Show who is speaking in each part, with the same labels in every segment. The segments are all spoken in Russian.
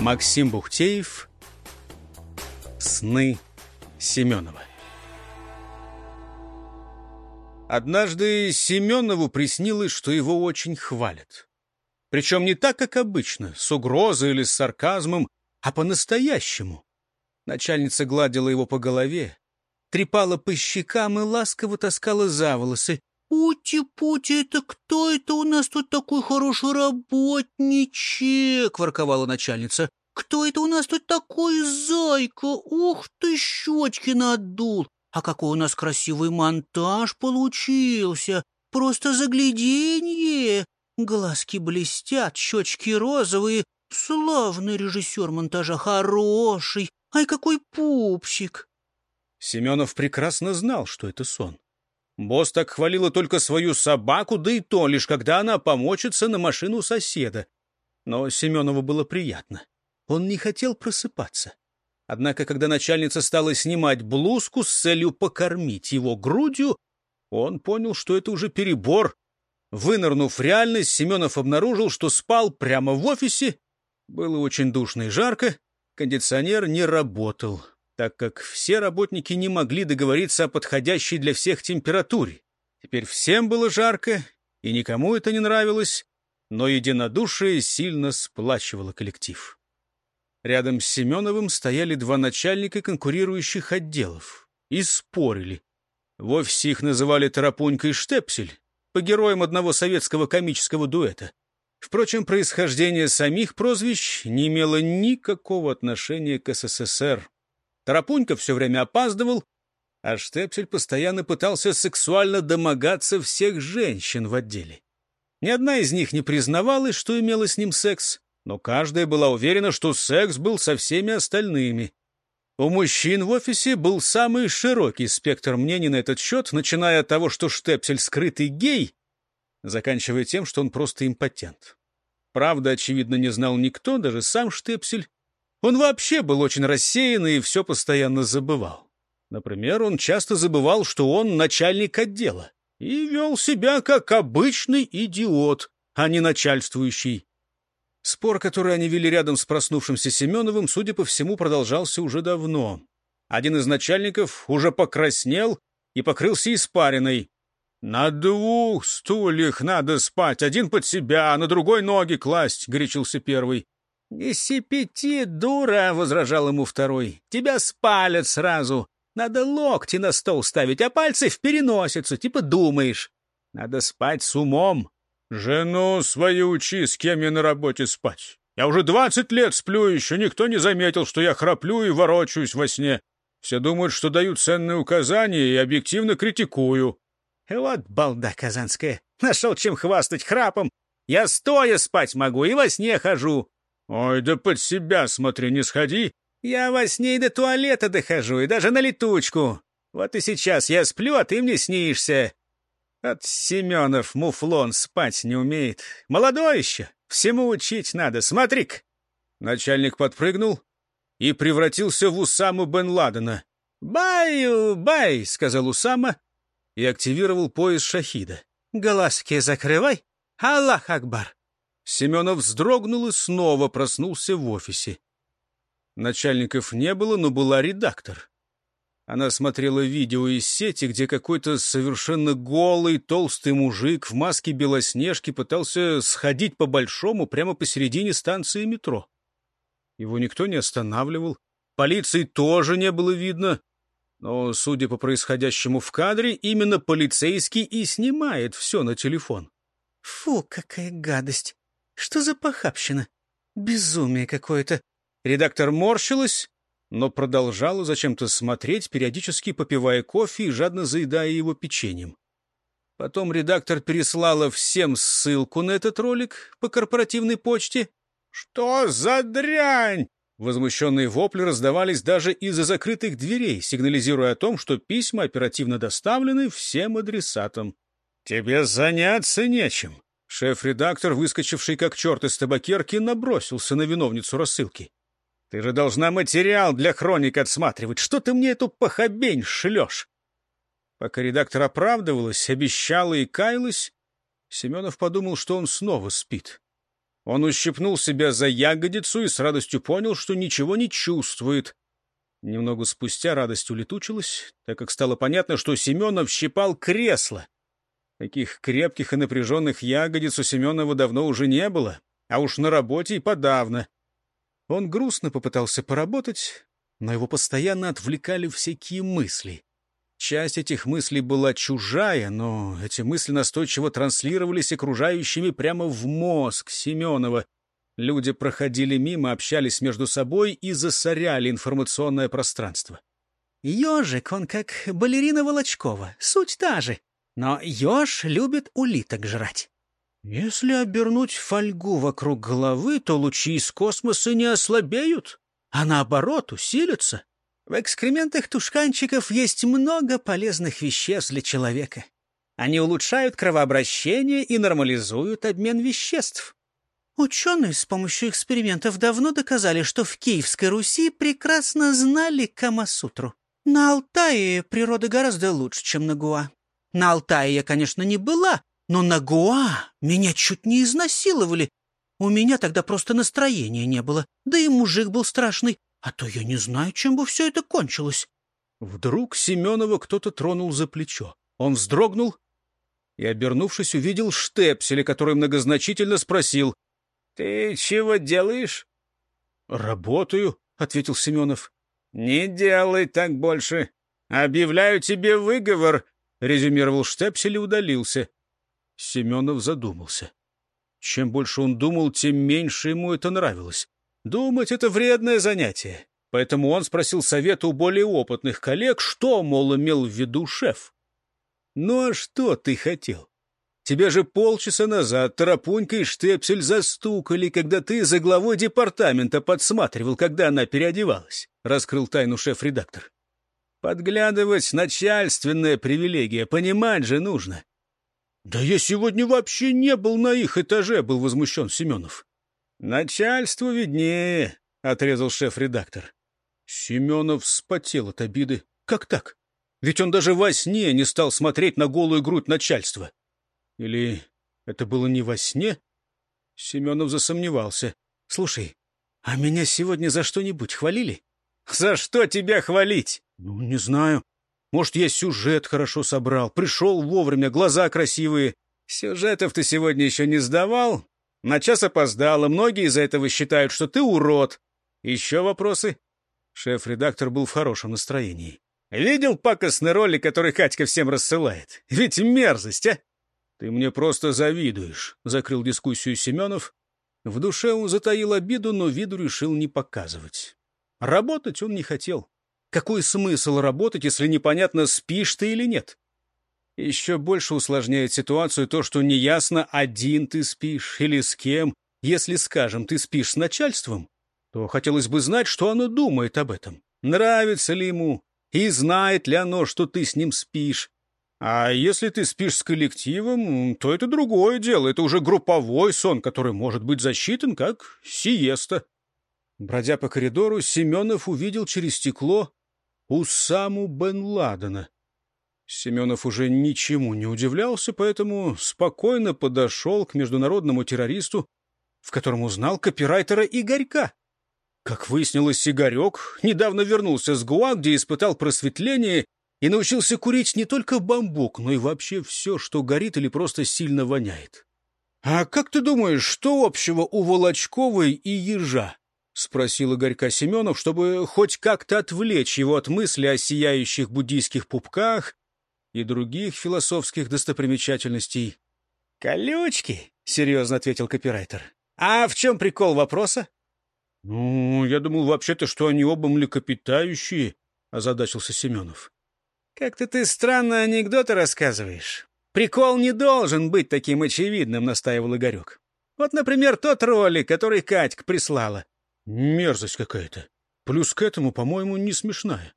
Speaker 1: Максим Бухтеев «Сны Семенова». Однажды Семенову приснилось, что его очень хвалят. Причем не так, как обычно, с угрозой или с сарказмом, а по-настоящему. Начальница гладила его по голове, трепала по щекам и ласково таскала за волосы. «Пути-пути, это кто это у нас тут такой хороший работничек?» — ворковала начальница. «Кто это у нас тут такой зайка? Ух ты, щечки надул! А какой у нас красивый монтаж получился! Просто загляденье! Глазки блестят, щечки розовые. Славный режиссер монтажа, хороший. Ай, какой пупсик!» Семенов прекрасно знал, что это сон. Босс так хвалила только свою собаку, да и то лишь когда она помочится на машину соседа. Но Семенову было приятно. Он не хотел просыпаться. Однако, когда начальница стала снимать блузку с целью покормить его грудью, он понял, что это уже перебор. Вынырнув реальность, Семенов обнаружил, что спал прямо в офисе. Было очень душно и жарко, кондиционер не работал так как все работники не могли договориться о подходящей для всех температуре. Теперь всем было жарко, и никому это не нравилось, но единодушие сильно сплачивало коллектив. Рядом с Семеновым стояли два начальника конкурирующих отделов и спорили. В офисе их называли Тарапунька и Штепсель, по героям одного советского комического дуэта. Впрочем, происхождение самих прозвищ не имело никакого отношения к СССР. Тарапунька все время опаздывал, а Штепсель постоянно пытался сексуально домогаться всех женщин в отделе. Ни одна из них не признавалась, что имела с ним секс, но каждая была уверена, что секс был со всеми остальными. У мужчин в офисе был самый широкий спектр мнений на этот счет, начиная от того, что Штепсель скрытый гей, заканчивая тем, что он просто импотент. Правда, очевидно, не знал никто, даже сам Штепсель, он вообще был очень рассеянный и все постоянно забывал. Например, он часто забывал, что он начальник отдела, и вел себя как обычный идиот, а не начальствующий. Спор, который они вели рядом с проснувшимся Семеновым, судя по всему, продолжался уже давно. Один из начальников уже покраснел и покрылся испариной. «На двух стульях надо спать, один под себя, а на другой ноги класть», — горячился первый. «Не сипяти, дура!» — возражал ему второй. «Тебя спалят сразу. Надо локти на стол ставить, а пальцы в переносицу, типа думаешь. Надо спать с умом». «Жену свою учи, с кем я на работе спать. Я уже двадцать лет сплю, еще никто не заметил, что я храплю и ворочаюсь во сне. Все думают, что даю ценные указания и объективно критикую». «Вот балда казанская! Нашел чем хвастать храпом! Я стоя спать могу и во сне хожу!» «Ой, да под себя смотри, не сходи!» «Я во сне и до туалета дохожу, и даже на летучку. Вот и сейчас я сплю, а ты мне снишься. От Семенов муфлон спать не умеет. Молодой еще, всему учить надо, смотри-ка!» Начальник подпрыгнул и превратился в Усаму бен Ладена. «Баю, бай!» — сказал Усама и активировал пояс шахида. «Глазки закрывай! Аллах Акбар!» Семенов вздрогнул и снова проснулся в офисе. Начальников не было, но была редактор. Она смотрела видео из сети, где какой-то совершенно голый, толстый мужик в маске Белоснежки пытался сходить по-большому прямо посередине станции метро. Его никто не останавливал, полиции тоже не было видно. Но, судя по происходящему в кадре, именно полицейский и снимает все на телефон. «Фу, какая гадость!» Что за похабщина? Безумие какое-то. Редактор морщилась, но продолжала зачем-то смотреть, периодически попивая кофе и жадно заедая его печеньем. Потом редактор переслала всем ссылку на этот ролик по корпоративной почте. «Что за дрянь?» Возмущенные вопли раздавались даже из-за закрытых дверей, сигнализируя о том, что письма оперативно доставлены всем адресатам. «Тебе заняться нечем. Шеф-редактор, выскочивший как черт из табакерки, набросился на виновницу рассылки. «Ты же должна материал для хроник отсматривать. Что ты мне эту похабень шлешь?» Пока редактор оправдывалась, обещала и каялась, Семенов подумал, что он снова спит. Он ущипнул себя за ягодицу и с радостью понял, что ничего не чувствует. Немного спустя радость улетучилась, так как стало понятно, что Семенов щипал кресло. Таких крепких и напряженных ягодиц у Семенова давно уже не было, а уж на работе и подавно. Он грустно попытался поработать, но его постоянно отвлекали всякие мысли. Часть этих мыслей была чужая, но эти мысли настойчиво транслировались окружающими прямо в мозг Семенова. Люди проходили мимо, общались между собой и засоряли информационное пространство.
Speaker 2: «Ежик, он как балерина Волочкова, суть та же, но еж любит улиток жрать».
Speaker 1: «Если обернуть фольгу вокруг головы, то лучи из космоса не ослабеют, а наоборот усилятся».
Speaker 2: В экскрементах тушканчиков есть много полезных веществ для человека. Они улучшают кровообращение и нормализуют обмен веществ. Ученые с помощью экспериментов давно доказали, что в Киевской Руси прекрасно знали Камасутру. На Алтае природа гораздо лучше, чем на Гуа. На Алтае я, конечно, не была, но на Гуа меня чуть не изнасиловали. У меня тогда просто настроения не было, да и мужик был страшный. А то я не знаю, чем бы все это кончилось.
Speaker 1: Вдруг Семенова кто-то тронул за плечо. Он вздрогнул и, обернувшись, увидел штепселя, который многозначительно спросил. — Ты чего делаешь? — Работаю, — ответил Семенов. — Не делай так больше. Объявляю тебе выговор, — резюмировал штепсель и удалился. Семенов задумался. Чем больше он думал, тем меньше ему это нравилось. Думать — это вредное занятие. Поэтому он спросил совета у более опытных коллег, что, мол, имел в виду шеф. «Ну а что ты хотел? Тебя же полчаса назад Тарапунька и Штепсель застукали, когда ты за главой департамента подсматривал, когда она переодевалась», — раскрыл тайну шеф-редактор. «Подглядывать — начальственная привилегия, понимать же нужно». «Да я сегодня вообще не был на их этаже», — был возмущен Семенов. «Начальству виднее», — отрезал шеф-редактор. Семенов вспотел от обиды. «Как так? Ведь он даже во сне не стал смотреть на голую грудь начальства. Или это было не во сне?» Семенов засомневался. «Слушай, а меня сегодня за что-нибудь хвалили?» «За что тебя хвалить?» «Ну, не знаю. Может, я сюжет хорошо собрал, пришел вовремя, глаза красивые. Сюжетов ты сегодня еще не сдавал, на час опоздала, многие из-за этого считают, что ты урод. Еще вопросы?» Шеф-редактор был в хорошем настроении. «Видел пакостный ролик, который Катька всем рассылает? Ведь мерзость, а!» «Ты мне просто завидуешь», — закрыл дискуссию Семенов. В душе он затаил обиду, но виду решил не показывать. Работать он не хотел. Какой смысл работать, если непонятно, спишь ты или нет? Еще больше усложняет ситуацию то, что неясно, один ты спишь или с кем. Если, скажем, ты спишь с начальством, то хотелось бы знать, что оно думает об этом. Нравится ли ему и знает ли оно, что ты с ним спишь. А если ты спишь с коллективом, то это другое дело. Это уже групповой сон, который может быть засчитан как сиеста. Бродя по коридору, Семенов увидел через стекло Усаму бен Ладена. Семенов уже ничему не удивлялся, поэтому спокойно подошел к международному террористу, в котором узнал копирайтера Игорька. Как выяснилось, Игорек недавно вернулся с Гуа, где испытал просветление и научился курить не только бамбук, но и вообще все, что горит или просто сильно воняет. — А как ты думаешь, что общего у Волочковой и ежа? — спросил Игорька Семенов, чтобы хоть как-то отвлечь его от мысли о сияющих буддийских пупках и других философских достопримечательностей. «Колючки», — серьезно ответил копирайтер. «А в чем прикол вопроса?» «Ну, я думал вообще-то, что они оба млекопитающие», — озадачился Семенов. «Как-то ты странно анекдоты рассказываешь. Прикол не должен быть таким очевидным», — настаивал Игорек. «Вот, например, тот ролик, который Катька прислала». «Мерзость какая-то. Плюс к этому, по-моему, не смешная».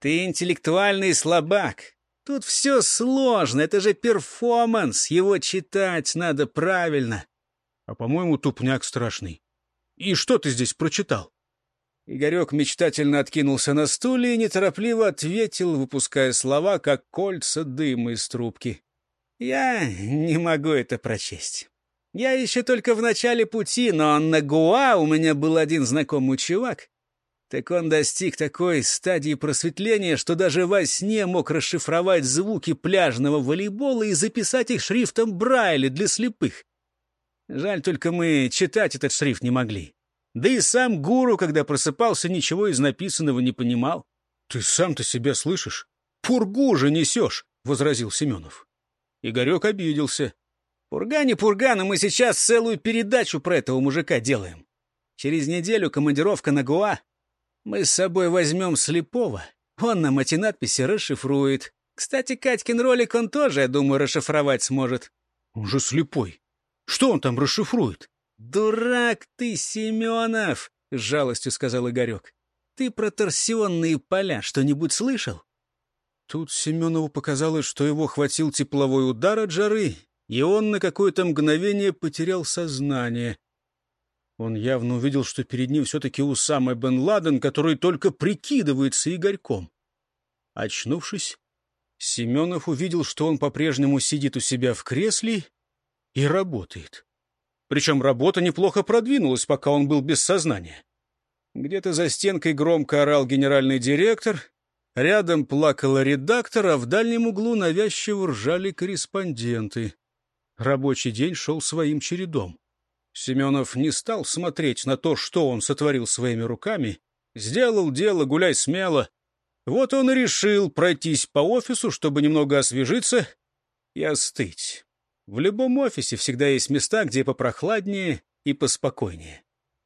Speaker 1: «Ты интеллектуальный слабак. Тут все сложно, это же перформанс, его читать надо правильно. А, по-моему, тупняк страшный. И что ты здесь прочитал? Игорек мечтательно откинулся на стуле и неторопливо ответил, выпуская слова, как кольца дыма из трубки. «Я не могу это прочесть.
Speaker 2: Я еще только в начале пути, но на Гуа у меня был один знакомый чувак. Так он достиг такой стадии просветления, что даже во сне мог расшифровать звуки пляжного волейбола и записать их шрифтом Брайля для слепых. Жаль, только мы читать этот шрифт не могли. Да и сам гуру, когда просыпался, ничего из написанного не понимал.
Speaker 1: — Ты сам-то себя слышишь? Пургу же несешь, — возразил Семенов. Игорек обиделся.
Speaker 2: Пурга не пурга, но мы сейчас целую передачу про этого мужика делаем. Через неделю командировка на Гуа. Мы с собой возьмем слепого. Он нам эти надписи расшифрует. Кстати, Катькин ролик он тоже, я думаю, расшифровать сможет.
Speaker 1: Он же слепой. Что он там расшифрует?
Speaker 2: Дурак ты, Семенов, с жалостью сказал Игорек. Ты про торсионные поля что-нибудь слышал?
Speaker 1: Тут Семенову показалось, что его хватил тепловой удар от жары, и он на какое-то мгновение потерял сознание. Он явно увидел, что перед ним все-таки Усама бен Ладен, который только прикидывается Игорьком. Очнувшись, Семенов увидел, что он по-прежнему сидит у себя в кресле и работает. Причем работа неплохо продвинулась, пока он был без сознания. Где-то за стенкой громко орал генеральный директор, рядом плакала редактор, а в дальнем углу навязчиво ржали корреспонденты. Рабочий день шел своим чередом. Семенов не стал смотреть на то, что он сотворил своими руками. Сделал дело, гуляй смело. Вот он и решил пройтись по офису, чтобы немного освежиться и остыть. В любом офисе всегда есть места, где попрохладнее и поспокойнее.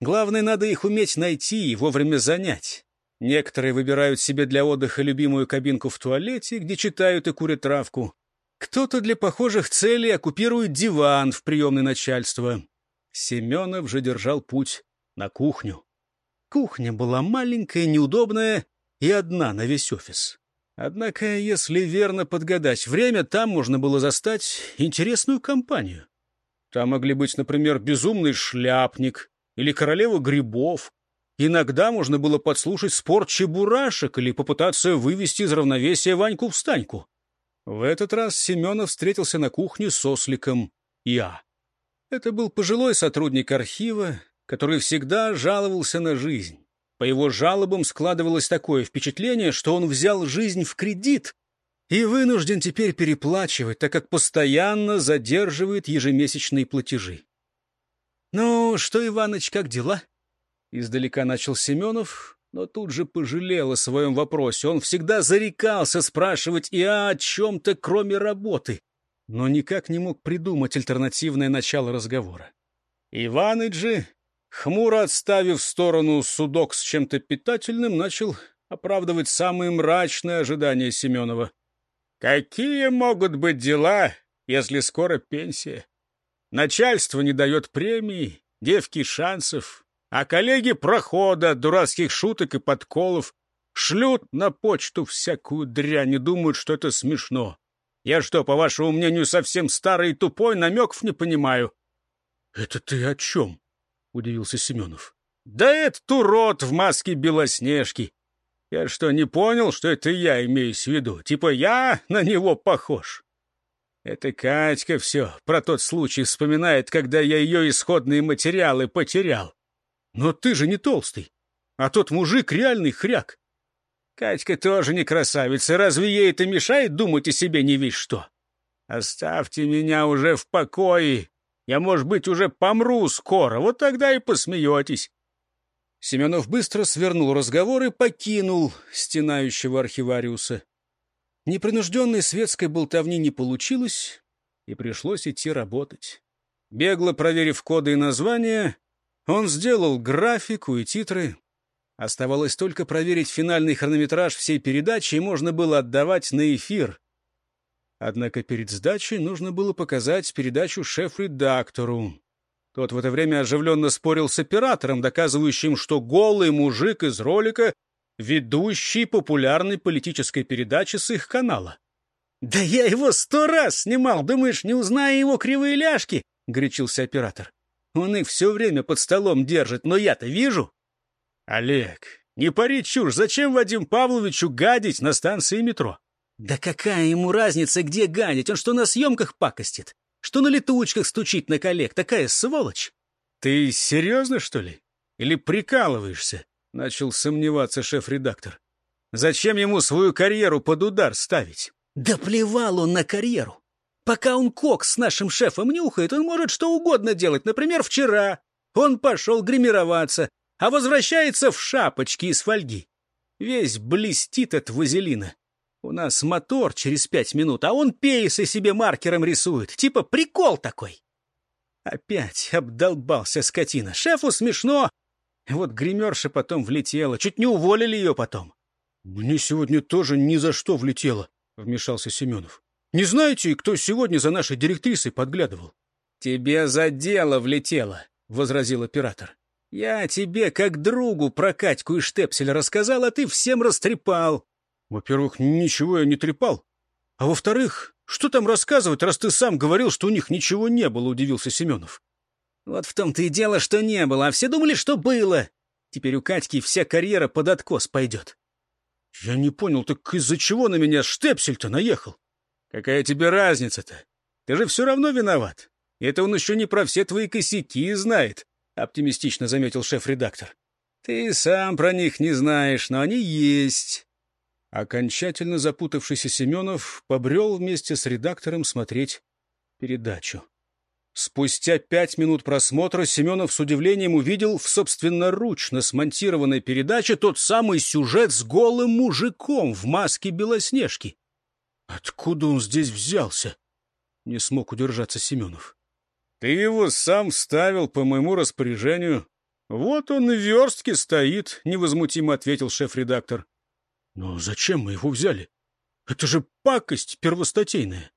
Speaker 1: Главное, надо их уметь найти и вовремя занять. Некоторые выбирают себе для отдыха любимую кабинку в туалете, где читают и курят травку. Кто-то для похожих целей оккупирует диван в приемной начальства. Семенов же держал путь на кухню. Кухня была маленькая, неудобная и одна на весь офис. Однако, если верно подгадать время, там можно было застать интересную компанию. Там могли быть, например, безумный шляпник или королева грибов. Иногда можно было подслушать спор чебурашек или попытаться вывести из равновесия Ваньку-встаньку. В этот раз Семенов встретился на кухне с осликом Я. Это был пожилой сотрудник архива, который всегда жаловался на жизнь. По его жалобам складывалось такое впечатление, что он взял жизнь в кредит и вынужден теперь переплачивать, так как постоянно задерживает ежемесячные платежи. «Ну что, Иваныч, как дела?» Издалека начал Семенов, но тут же пожалел о своем вопросе. Он всегда зарекался спрашивать и о чем-то, кроме работы, но никак не мог придумать альтернативное начало разговора. Иваныч же, хмуро отставив в сторону судок с чем-то питательным, начал оправдывать самые мрачные ожидания Семенова. «Какие могут быть дела, если скоро пенсия? Начальство не дает премии, девки шансов, а коллеги прохода, дурацких шуток и подколов шлют на почту всякую дрянь и думают, что это смешно. Я что, по вашему мнению, совсем старый и тупой, намеков не понимаю? — Это ты о чем? — удивился Семенов. — Да это урод в маске Белоснежки. Я что, не понял, что это я имеюсь в виду? Типа я на него похож? Это Катька все про тот случай вспоминает, когда я ее исходные материалы потерял. Но ты же не толстый, а тот мужик реальный хряк. Катька тоже не красавица, разве ей это мешает думать о себе не весь что? Оставьте меня уже в покое. Я, может быть, уже помру скоро, вот тогда и посмеетесь. Семенов быстро свернул разговор и покинул стенающего архивариуса. Непринужденной светской болтовни не получилось, и пришлось идти работать. Бегло проверив коды и названия, он сделал графику и титры. Оставалось только проверить финальный хронометраж всей передачи, и можно было отдавать на эфир. Однако перед сдачей нужно было показать передачу шеф-редактору. Тот в это время оживленно спорил с оператором, доказывающим, что голый мужик из ролика — ведущий популярной политической передачи с их канала. «Да я его сто раз снимал, думаешь, не узнаю его кривые ляжки?» — горячился оператор. Он их все время под столом держит, но я-то вижу. Олег, не пари чушь, зачем Вадим Павловичу гадить на станции метро? Да какая ему разница, где гадить? Он что, на съемках пакостит?
Speaker 2: что на летучках стучит на коллег. Такая сволочь.
Speaker 1: Ты серьезно, что ли? Или прикалываешься? Начал сомневаться шеф-редактор. Зачем ему свою карьеру под удар ставить?
Speaker 2: Да плевал он на карьеру. Пока он кокс с нашим шефом нюхает, он может что угодно делать. Например, вчера он пошел гримироваться, а возвращается в шапочке из фольги. Весь блестит от вазелина. У нас мотор через пять минут, а он пейсы себе маркером рисует. Типа прикол такой. Опять обдолбался скотина. Шефу смешно. Вот гримерша потом влетела. Чуть не уволили ее потом.
Speaker 1: «Мне сегодня тоже ни за что влетело», — вмешался Семенов. «Не знаете, кто сегодня за нашей директрисой подглядывал?»
Speaker 2: «Тебе за дело влетело», — возразил оператор. «Я тебе, как другу, про Катьку и Штепселя рассказал, а ты всем растрепал».
Speaker 1: «Во-первых, ничего я не трепал. А во-вторых, что там рассказывать, раз ты сам говорил, что у них ничего не было», — удивился Семенов.
Speaker 2: «Вот в том-то и дело, что не было, а все думали, что было. Теперь у Катьки вся карьера под откос пойдет».
Speaker 1: «Я не понял, так из-за чего на меня Штепсель-то наехал?»
Speaker 2: «Какая тебе разница-то? Ты же все равно виноват. Это он еще не про все твои косяки знает», — оптимистично заметил шеф-редактор. «Ты сам про них не знаешь, но они есть».
Speaker 1: Окончательно запутавшийся Семенов побрел вместе с редактором смотреть передачу. Спустя пять минут просмотра Семенов с удивлением увидел в собственноручно смонтированной передаче тот самый сюжет с голым мужиком в маске Белоснежки. Откуда он здесь взялся? Не смог удержаться Семенов.
Speaker 2: Ты его сам вставил по моему распоряжению. Вот он и в верстке стоит, — невозмутимо ответил шеф-редактор.
Speaker 1: Но зачем мы его взяли? Это же пакость первостатейная.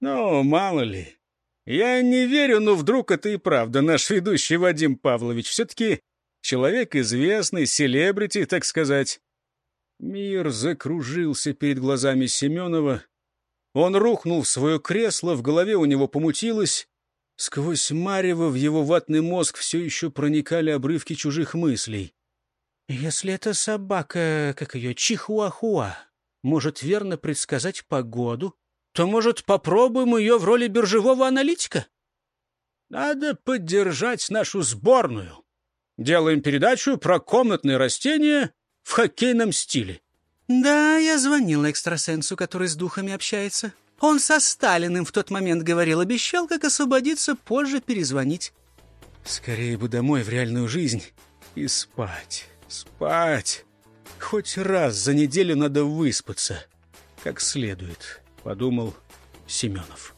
Speaker 2: Ну, мало ли. Я не верю, но вдруг это и правда. Наш ведущий Вадим Павлович все-таки человек известный, селебрити, так сказать.
Speaker 1: Мир закружился перед глазами Семенова. Он рухнул в свое кресло, в голове у него помутилось. Сквозь марево в его ватный мозг все еще проникали обрывки чужих мыслей. «Если эта собака, как ее, чихуахуа, может верно предсказать погоду, то, может, попробуем ее в роли биржевого аналитика?
Speaker 2: Надо поддержать нашу сборную. Делаем передачу про комнатные растения в хоккейном стиле.
Speaker 3: Да, я звонила экстрасенсу, который с духами общается. Он со Сталиным в тот момент говорил, обещал, как освободиться, позже перезвонить.
Speaker 1: Скорее бы домой в реальную жизнь и спать, спать. Хоть раз за неделю надо выспаться, как следует. — подумал Семенов.